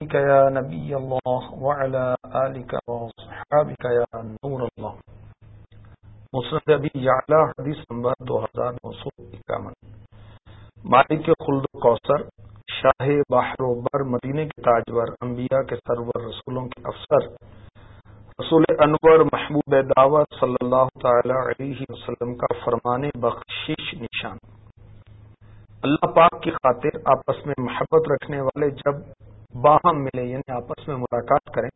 يا نبي الله وعلى آلك وصحابك يا نور الله. مسند ابی یعلا حدیث نمبر دو ہزار نو سو اکاون مالک خلد کوثر، شاہ باہر و بر مدینے کے تاجور، انبیاء کے سرور، رسولوں کے افسر، رسول انور محبوب دعوت صلی اللہ تعالی علیہ وسلم کا فرمان بخشش نشان۔ اللہ پاک کی خاطر آپس میں محبت رکھنے والے جب باہم ملے یعنی آپس میں ملاقات کریں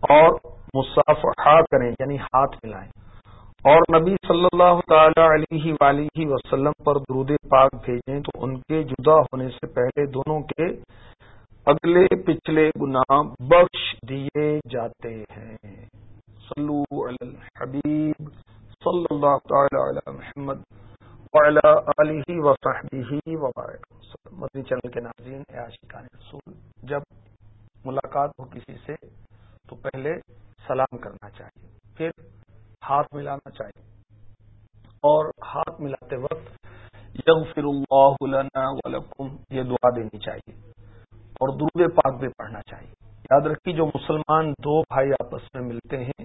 اور مصافحہ کریں یعنی ہاتھ ملائیں۔ اور نبی صلی اللہ تعالی علیہ ولیہ وسلم پر درود پاک بھیجیں تو ان کے جدا ہونے سے پہلے دونوں کے اگلے پچھلے گناہ بخش دیے جاتے ہیں۔ صلو علی الحبیب صلی اللہ تعالی علی محمد۔ وعلی آلہ وصحبہ وبارک مدنی چینل کے ناظرین عاشقان رسول، جب ملاقات ہو کسی سے، تو پہلے سلام کرنا چاہیے، پھر ہاتھ ملانا چاہیے۔ اور ہاتھ ملاتے وقت یغفر اللہ لنا ولکم، یہ دعا دینی چاہیے۔ اور درود پاک بھی پڑھنا چاہیے۔ یاد رکھیے، جو مسلمان دو بھائی آپس میں ملتے ہیں،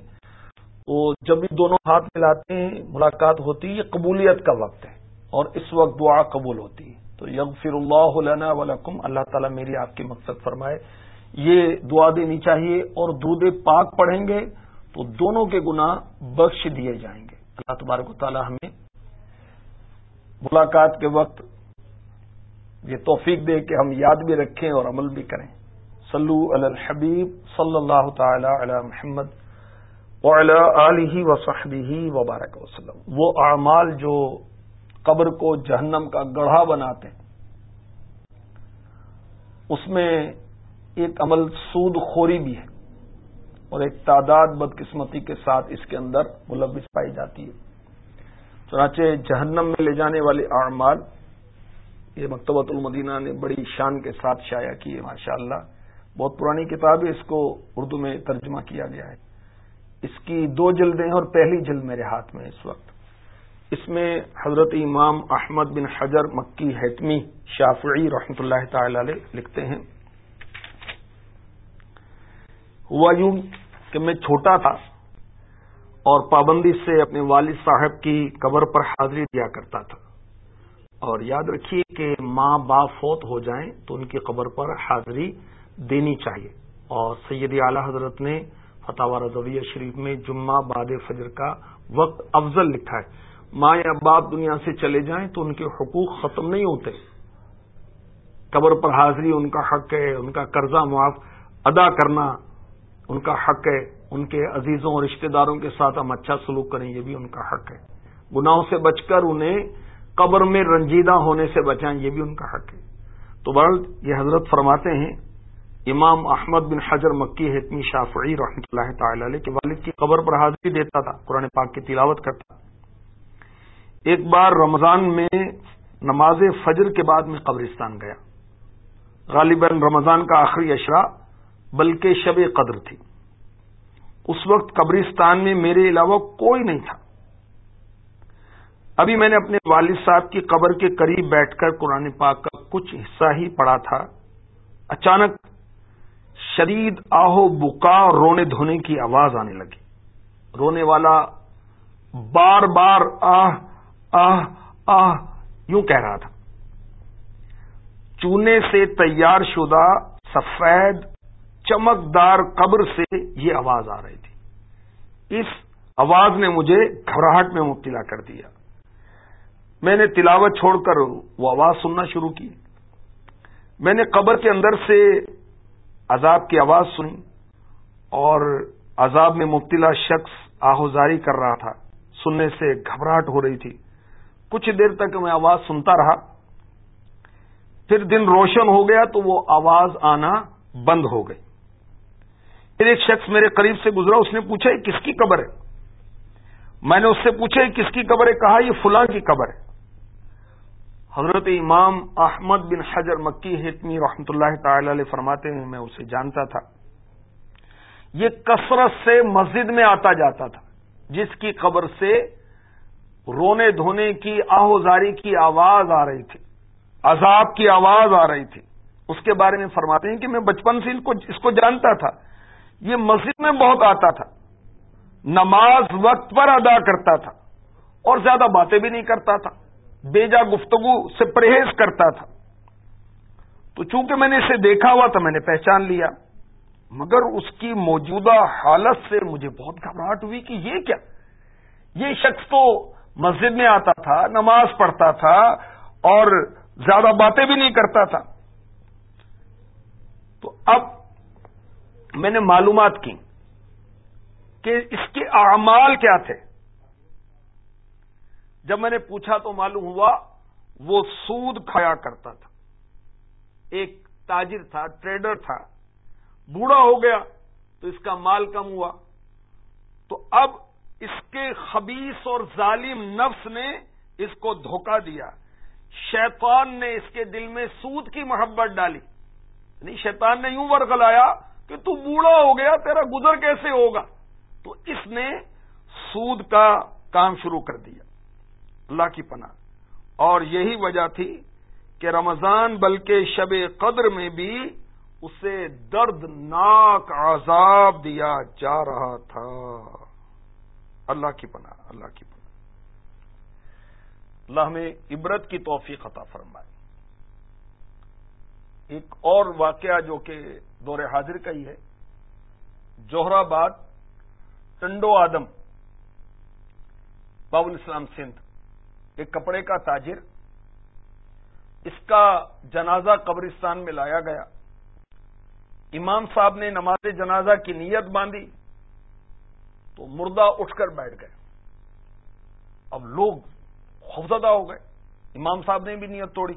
وہ جب بھی دونوں ہاتھ ملاتے ہیں، ملاقات ہوتی ہے، یہ قبولیت کا وقت ہے۔ اور اس وقت دعا قبول ہوتی ہے۔ تو یغفر اللہ لنا ولکم، اللہ تعالیٰ میری آپ کی مقصد فرمائے۔ یہ دعا دینی چاہیے اور دودھ پاک پڑھیں گے تو دونوں کے گناہ بخش دیے جائیں گے۔ اللہ تبارک و تعالی ہمیں ملاقات کے وقت یہ توفیق دے کہ ہم یاد بھی رکھیں اور عمل بھی کریں۔ صلو علی الحبیب صلی اللہ تعالی علی محمد علیہ وصحبہ وبارک وسلم وہ اعمال جو قبر کو جہنم کا گڑھا بناتے ہیں۔ اس میں ایک عمل سود خوری بھی ہے اور ایک تعداد بدقسمتی کے ساتھ اس کے اندر ملوث پائی جاتی ہے۔ چنانچہ جہنم میں لے جانے والے اعمال، یہ مکتبۃ المدینہ نے بڑی شان کے ساتھ شائع کی ہے ماشاء اللہ بہت پرانی کتاب ہے، اس کو اردو میں ترجمہ کیا گیا ہے۔ اس کی دو جلدیں اور پہلی جلد میرے ہاتھ میں اس وقت۔ اس میں حضرت امام احمد بن حجر مکی حتمی شافعی رحمۃ اللہ تعالی علیہ لکھتے ہیں۔ ہوا یوں کہ میں چھوٹا تھا اور پابندی سے اپنے والد صاحب کی قبر پر حاضری دیا کرتا تھا۔ اور یاد رکھیے کہ ماں باپ فوت ہو جائیں تو ان کی قبر پر حاضری دینی چاہیے۔ اور سید اعلی حضرت نے فتح رضویہ شریف میں جمعہ باد فجر کا وقت افضل لکھا ہے۔ ماں یا باپ دنیا سے چلے جائیں تو ان کے حقوق ختم نہیں ہوتے۔ قبر پر حاضری ان کا حق ہے، ان کا قرضہ معاف ادا کرنا ان کا حق ہے۔ ان کے عزیزوں اور رشتہ داروں کے ساتھ ہم اچھا سلوک کریں، یہ بھی ان کا حق ہے۔ گناہوں سے بچ کر انہیں قبر میں رنجیدہ ہونے سے بچائیں، یہ بھی ان کا حق ہے۔ تو بر یہ حضرت فرماتے ہیں، امام احمد بن حجر مکی حتمی شافعی رحمۃ اللہ تعالی علیہ کے والد کی قبر پر حاضری دیتا تھا، قرآن پاک کی تلاوت کرتا۔ ایک بار رمضان میں نماز فجر کے بعد میں قبرستان گیا۔ غالباً رمضان کا آخری اشرا بلکہ شب قدر تھی۔ اس وقت قبرستان میں میرے علاوہ کوئی نہیں تھا۔ ابھی میں نے اپنے والد صاحب کی قبر کے قریب بیٹھ کر قرآن پاک کا کچھ حصہ ہی پڑا تھا۔ اچانک شدید آہو بکا رونے دھونے کی آواز آنے لگی۔ رونے والا بار بار آہ آہ آہ، یوں کہہ رہا تھا۔ چونے سے تیار شدہ سفید چمکدار قبر سے یہ آواز آ رہی تھی۔ اس آواز نے مجھے گھبراہٹ میں مبتلا کر دیا۔ میں نے تلاوت چھوڑ کر وہ آواز سننا شروع کی۔ میں نے قبر کے اندر سے عذاب کی آواز سنی اور عذاب میں مبتلا شخص آہوزاری کر رہا تھا۔ سننے سے گھبراہٹ ہو رہی تھی۔ کچھ دیر تک میں آواز سنتا رہا۔ پھر دن روشن ہو گیا تو وہ آواز آنا بند ہو گئی۔ پھر ایک شخص میرے قریب سے گزرا، اس نے پوچھا، یہ کس کی قبر ہے؟ میں نے اس سے پوچھا، یہ کس کی قبر ہے؟ کہا، یہ فلاں کی قبر ہے۔ حضرت امام احمد بن حجر مکی حتمی رحمت اللہ تعالی علیہ فرماتے ہیں، میں اسے جانتا تھا۔ یہ کثرت سے مسجد میں آتا جاتا تھا، جس کی قبر سے رونے دھونے کی، آہوزاری کی آواز آ رہی تھی۔ عذاب کی آواز آ رہی تھی۔ اس کے بارے میں فرماتے ہیں کہ میں بچپن سے اس کو جانتا تھا۔ یہ مسجد میں بہت آتا تھا۔ نماز وقت پر ادا کرتا تھا۔ اور زیادہ باتیں بھی نہیں کرتا تھا۔ بیجا گفتگو سے پرہیز کرتا تھا۔ تو چونکہ میں نے اسے دیکھا ہوا تو میں نے پہچان لیا۔ مگر اس کی موجودہ حالت سے مجھے بہت گھبراہٹ ہوئی کہ یہ کیا؟ یہ شخص تو مسجد میں آتا تھا، نماز پڑھتا تھا اور زیادہ باتیں بھی نہیں کرتا تھا۔ تو اب میں نے معلومات کی کہ اس کے اعمال کیا تھے۔ جب میں نے پوچھا تو معلوم ہوا وہ سود کھایا کرتا تھا۔ ایک تاجر تھا، ٹریڈر تھا۔ بوڑھا ہو گیا تو اس کا مال کم ہوا۔ تو اب اس کے خبیص اور ظالم نفس نے اس کو دھوکہ دیا۔ شیطان نے اس کے دل میں سود کی محبت ڈالی۔ یعنی شیطان نے یوں ورگلایا کہ تو بوڑھا ہو گیا، تیرا گزر کیسے ہوگا؟ تو اس نے سود کا کام شروع کر دیا۔ اللہ کی پناہ۔ اور یہی وجہ تھی کہ رمضان بلکہ شب قدر میں بھی اسے دردناک عذاب دیا جا رہا تھا۔ اللہ کی پناہ، اللہ کی پناہ۔ اللہ ہمیں عبرت کی توفیق عطا فرمائے۔ ایک اور واقعہ جو کہ دور حاضر کا ہی ہے۔ جوہرآباد، ٹنڈو آدم بابل اسلام سندھ۔ ایک کپڑے کا تاجر، اس کا جنازہ قبرستان میں لایا گیا۔ امام صاحب نے نماز جنازہ کی نیت باندھی۔ تو مردہ اٹھ کر بیٹھ گئے۔ اب لوگ خوفزدہ ہو گئے۔ امام صاحب نے بھی نیت توڑی۔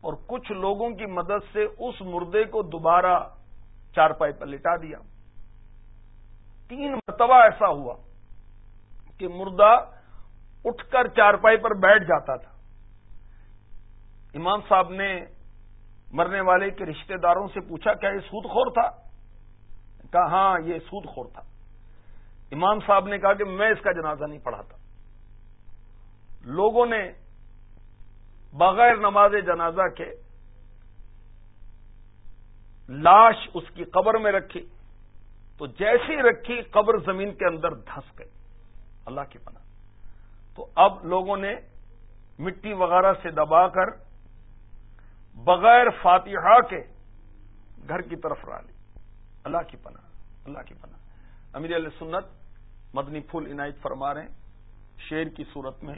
اور کچھ لوگوں کی مدد سے اس مردے کو دوبارہ چار پائی پر لٹا دیا۔ تین مرتبہ ایسا ہوا کہ مردہ اٹھ کر چار پائی پر بیٹھ جاتا تھا۔ امام صاحب نے مرنے والے کے رشتہ داروں سے پوچھا، کیا یہ سود خور تھا؟ کہا ہاں یہ سود خور تھا۔ امام صاحب نے کہا کہ میں اس کا جنازہ نہیں پڑھاتا۔ لوگوں نے بغیر نماز جنازہ کے لاش اس کی قبر میں رکھی، تو جیسی رکھی قبر زمین کے اندر دھس گئی۔ اللہ کی پناہ۔ تو اب لوگوں نے مٹی وغیرہ سے دبا کر بغیر فاتحہ کے گھر کی طرف را لی۔ اللہ کی پناہ، اللہ کی پناہ۔ امیر علیہ سنت مدنی پھول عنایت فرما رہے ہیں۔ شیر کی صورت میں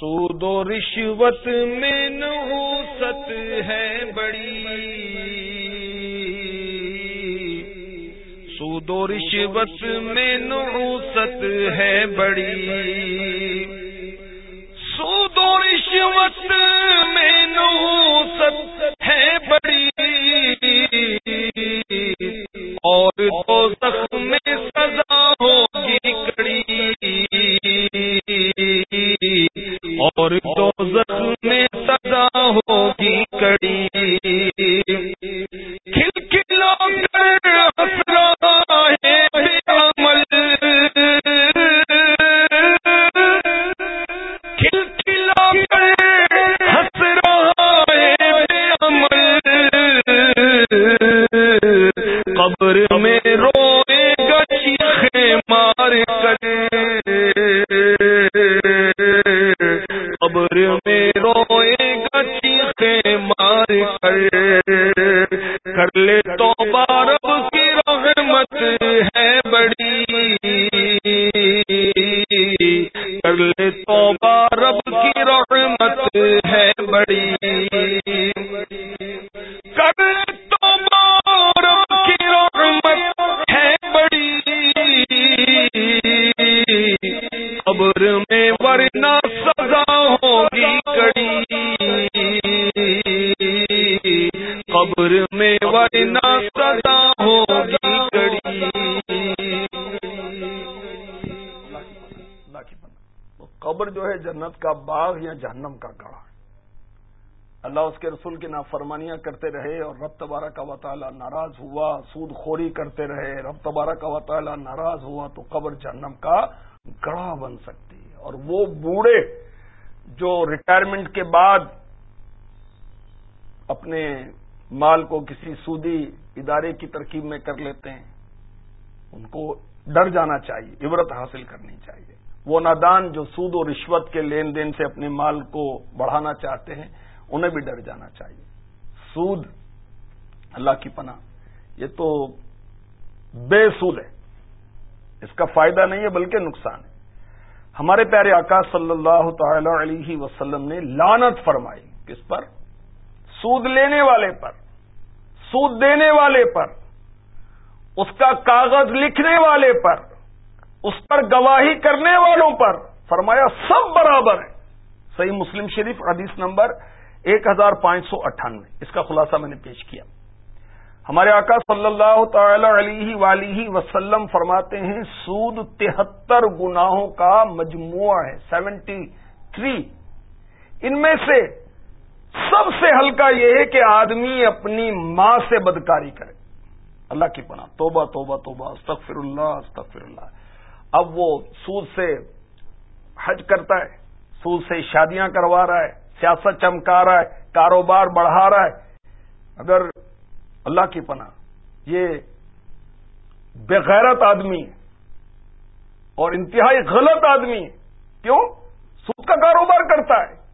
سود و رشوت میں نحوست ہے بڑی۔ سود و رشوت میں نحوست ہے بڑی۔ سود و رشوت میں نحوست ہے بڑی۔ اور دو ہے۔ قبر جو ہے جنت کا باغ یا جہنم کا گڑھ اللہ اس کے رسول کی نافرمانیاں کرتے رہے اور رب تبارہ کا وطالعہ ناراض ہوا، سود خوری کرتے رہے، رب تبارہ کا وطالعہ ناراض ہوا تو قبر جہنم کا گڑھا بن سکتی ہے۔ اور وہ بوڑھے جو ریٹائرمنٹ کے بعد اپنے مال کو کسی سودی ادارے کی ترکیب میں کر لیتے ہیں، ان کو ڈر جانا چاہیے، عبرت حاصل کرنی چاہیے۔ وہ نادان جو سود و رشوت کے لین دین سے اپنے مال کو بڑھانا چاہتے ہیں، انہیں بھی ڈر جانا چاہیے۔ سود، اللہ کی پناہ۔ یہ تو بے سود ہے۔ اس کا فائدہ نہیں ہے، بلکہ نقصان ہے۔ ہمارے پیارے آقا صلی اللہ تعالی علیہ وسلم نے لانت فرمائی۔ کس پر؟ سود لینے والے پر۔ سود دینے والے پر۔ اس کا کاغذ لکھنے والے پر۔ اس پر گواہی کرنے والوں پر فرمایا سب برابر ہے صحیح مسلم شریف حدیث نمبر ایک ہزار پانچ سو اٹھانوے۔ اس کا خلاصہ میں نے پیش کیا۔ ہمارے آقا صلی اللہ تعالی علیہ ولی وسلم فرماتے ہیں، سود تہتر گناہوں کا مجموعہ ہے، سیونٹی تھری۔ ان میں سے سب سے ہلکا یہ ہے کہ آدمی اپنی ماں سے بدکاری کرے۔ اللہ کی پناہ۔ توبہ توبہ توبہ۔ استغفر اللہ استغفر اللہ۔ اب وہ سود سے حج کرتا ہے، سود سے شادیاں کروا رہا ہے، سیاست چمکا رہا ہے، کاروبار بڑھا رہا ہے۔ اگر اللہ کی پناہ، یہ بےغیرت آدمی اور انتہائی غلط آدمی کیوں؟ سود کا کاروبار کرتا ہے۔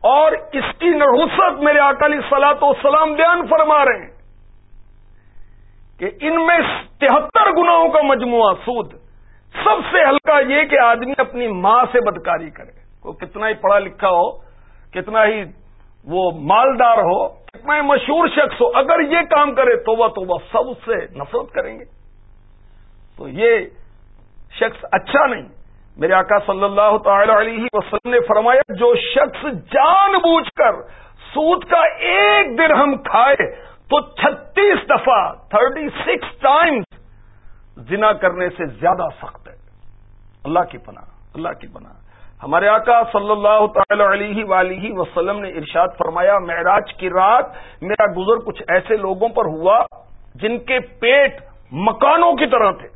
اور اس کی نحوست میرے اکالی سلاط و سلام بیان فرما رہے ہیں کہ ان میں تہتر گناہوں کا مجموعہ سود۔ سب سے ہلکا یہ کہ آدمی اپنی ماں سے بدکاری کرے۔ وہ کتنا ہی پڑھا لکھا ہو، کتنا ہی وہ مالدار ہو، کتنا ہی مشہور شخص ہو، اگر یہ کام کرے تو وہ تو وہ سب اس سے نفرت کریں گے۔ تو یہ شخص اچھا نہیں۔ میرے آقا صلی اللہ تعالی علیہ وسلم نے فرمایا، جو شخص جان بوجھ کر سود کا ایک دن ہم کھائے، تو چھتیس دفعہ، تھرٹی سکس ٹائمز زنا کرنے سے زیادہ سخت۔ اللہ کی پناہ، اللہ کی پناہ۔ ہمارے آقا صلی اللہ تعالی علیہ ولیہ وسلم نے ارشاد فرمایا، معراج کی رات میرا گزر کچھ ایسے لوگوں پر ہوا جن کے پیٹ مکانوں کی طرح تھے۔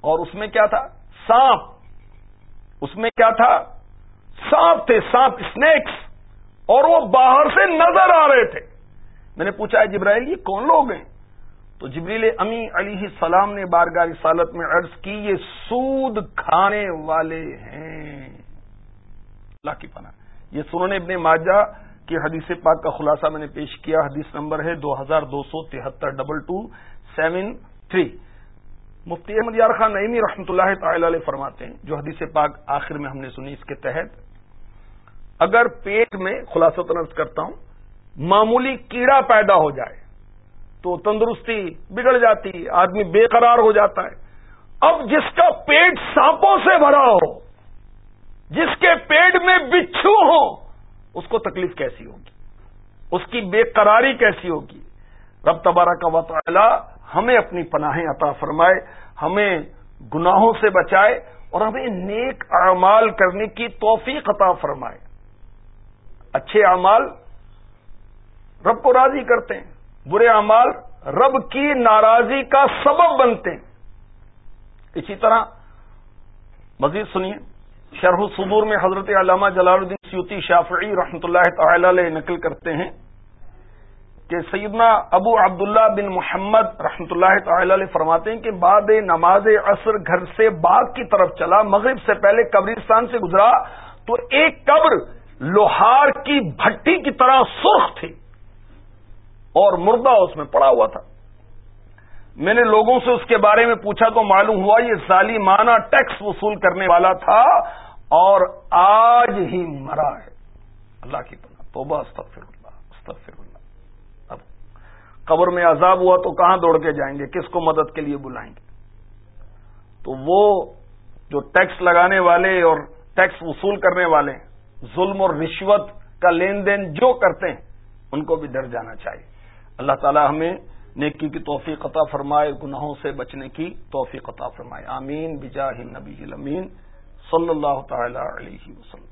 اور اس میں کیا تھا؟ سانپ۔ اس میں کیا تھا؟ سانپ تھے، سانپ اسنیکس اور وہ باہر سے نظر آ رہے تھے۔ میں نے پوچھا ہے جبرائیل، یہ کون لوگ ہیں؟ تو جبریل امی علی السلام نے بارگاہ رسالت میں عرض کی، یہ سود کھانے والے ہیں۔ اللہ کی پناہ۔ یہ سننے ابن ماجہ کی حدیث پاک کا خلاصہ میں نے پیش کیا۔ حدیث نمبر ہے دو ہزار دو سو تہتر double two seven three. Mufti Ahmad Yar Khan نئی رحمۃ اللہ تعالی علیہ فرماتے ہیں، جو حدیث پاک آخر میں ہم نے سنی، اس کے تحت، اگر پیٹ میں خلاصہ تنظ کرتا ہوں، معمولی کیڑا پیدا ہو جائے تو تندرستی بگڑ جاتی آدمی بے قرار ہو جاتا ہے۔ اب جس کا پیٹ سانپوں سے بھرا ہو، جس کے پیٹ میں بچھو ہو، اس کو تکلیف کیسی ہوگی؟ اس کی بے قراری کیسی ہوگی؟ رب تبارہ کا وطالعہ ہمیں اپنی پناہیں عطا فرمائے، ہمیں گناہوں سے بچائے اور ہمیں نیک اعمال کرنے کی توفیق عطا فرمائے۔ اچھے اعمال رب کو راضی کرتے ہیں۔ برے اعمال رب کی ناراضی کا سبب بنتے ہیں۔ اسی طرح مزید سنیے، شرح صدور میں حضرت علامہ جلال الدین سیوتی شافعی رحمۃ اللہ تعالی علیہ نقل کرتے ہیں کہ سیدنا ابو عبداللہ بن محمد رحمۃ اللہ تعالی علیہ فرماتے ہیں کہ بعد نماز عصر گھر سے باغ کی طرف چلا، مغرب سے پہلے قبرستان سے گزرا، تو ایک قبر لوہار کی بھٹی کی طرح سرخ تھی۔ اور مردہ اس میں پڑا ہوا تھا۔ میں نے لوگوں سے اس کے بارے میں پوچھا، تو معلوم ہوا یہ ظالمانہ ٹیکس وصول کرنے والا تھا اور آج ہی مرا ہے۔ اللہ کی پناہ۔ توبہ استغفر اللہ استغفر اللہ اب قبر میں عذاب ہوا تو کہاں دوڑ کے جائیں گے؟ کس کو مدد کے لیے بلائیں گے؟ تو وہ جو ٹیکس لگانے والے اور ٹیکس وصول کرنے والے، ظلم اور رشوت کا لین دین جو کرتے ہیں، ان کو بھی ڈر جانا چاہیے۔ اللہ تعالی ہمیں نیکی کی توفیق عطا فرمائے گناہوں سے بچنے کی توفیق عطا فرمائے۔ آمین۔ بجاہ نبی الامین۔ صلی اللہ تعالی علیہ وسلم۔